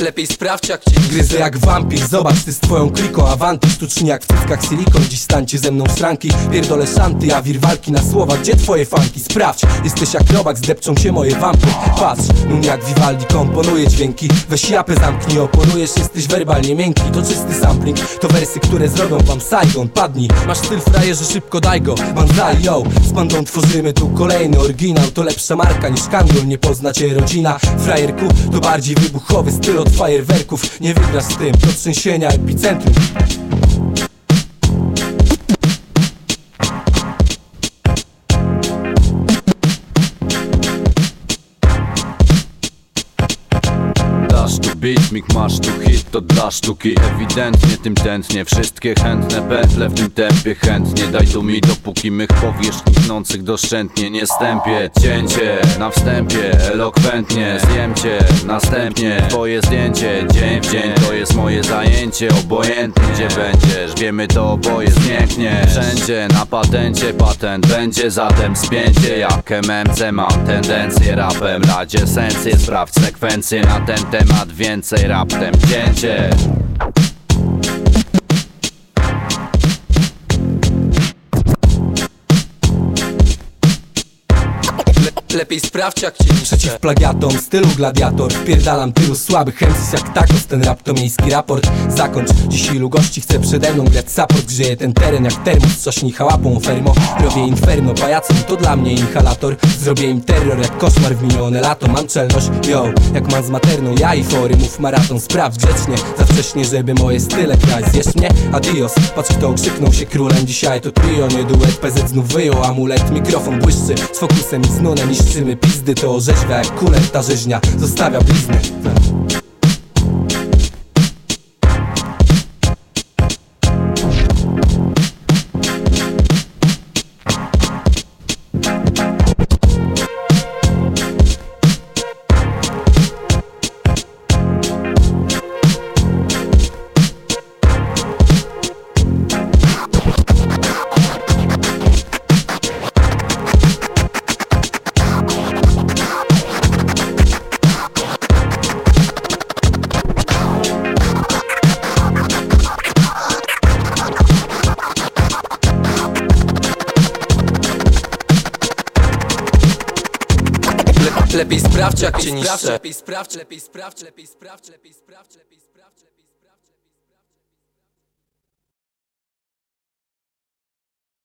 Lepiej sprawdź jak cię Gryzę jak wampir, zobacz ty z twoją kliką Awanty, sztucznie jak w cyckach silikon. Dziś stańcie ze mną szranki Pierdolę szanty, a wir walki na słowa. Gdzie twoje fanki? Sprawdź, jesteś jak robak Zdepczą się moje wampy. Patrz, nun jak Vivaldi komponuje dźwięki. Weź japę zamknij, oponujesz Jesteś werbalnie miękki, to czysty sampling To wersy, które zrobią wam Saigon. Padnij, masz styl frajerze, szybko daj go. Banzai, yo, z bandą tworzymy tu kolejny oryginał. To lepsza marka niż kangol, nie poznacie rodzina. Frajerku, to bardziej wybuchowy styl od fajerwerków. Nie wygrasz z tym, to trzęsienia epicentrum beatmik, masz tu hit, to dla sztuki. Ewidentnie tym tętnie, wszystkie chętne pętle w tym tempie Chętnie. Daj tu mi, dopóki mych powierzchni tnących doszczętnie. Nie stępię, cięcie na wstępie, elokwentnie. Zjem cię, następnie twoje zdjęcie Dzień w dzień. To jest moje zajęcie Obojętnie gdzie będziesz, wiemy to oboje zmięknie Wszędzie na patencie, patent będzie zatem spięcie. Jak MMC mam tendencję rapem Radzie esencję, sprawdź sekwencję na ten temat Więcej raptem cięcie lepiej sprawdź jak cię Przeciw plagiatom, stylu gladiator. Wpierdalam tylu słabych MCs jak tacos. Ten rap to miejski raport. Zakończ, dziś ilu gości chce przede mną grać. Support Grzeje ten teren jak termos. Trzaśnij chałapą fermo. Robię inferno, pajacem to dla mnie inhalator. Zrobię im terror jak koszmar w minione lato. Mam czelność, yo, jak mam z materną Ja i fory, mów maraton, sprawdź grzecznie. Za wcześnie, żeby moje style grać Zjesz mnie? Adios, patrz kto okrzyknął się królem. Dzisiaj to trio, nie duet PZ znów wyjął amulet. Mikrofon błyszczy, z fokusem i z nunem Niszczymy pizdy, to orzeźwia jak kuler Ta rzeźnia zostawia blizny lepiej sprawdź jak cię niszczę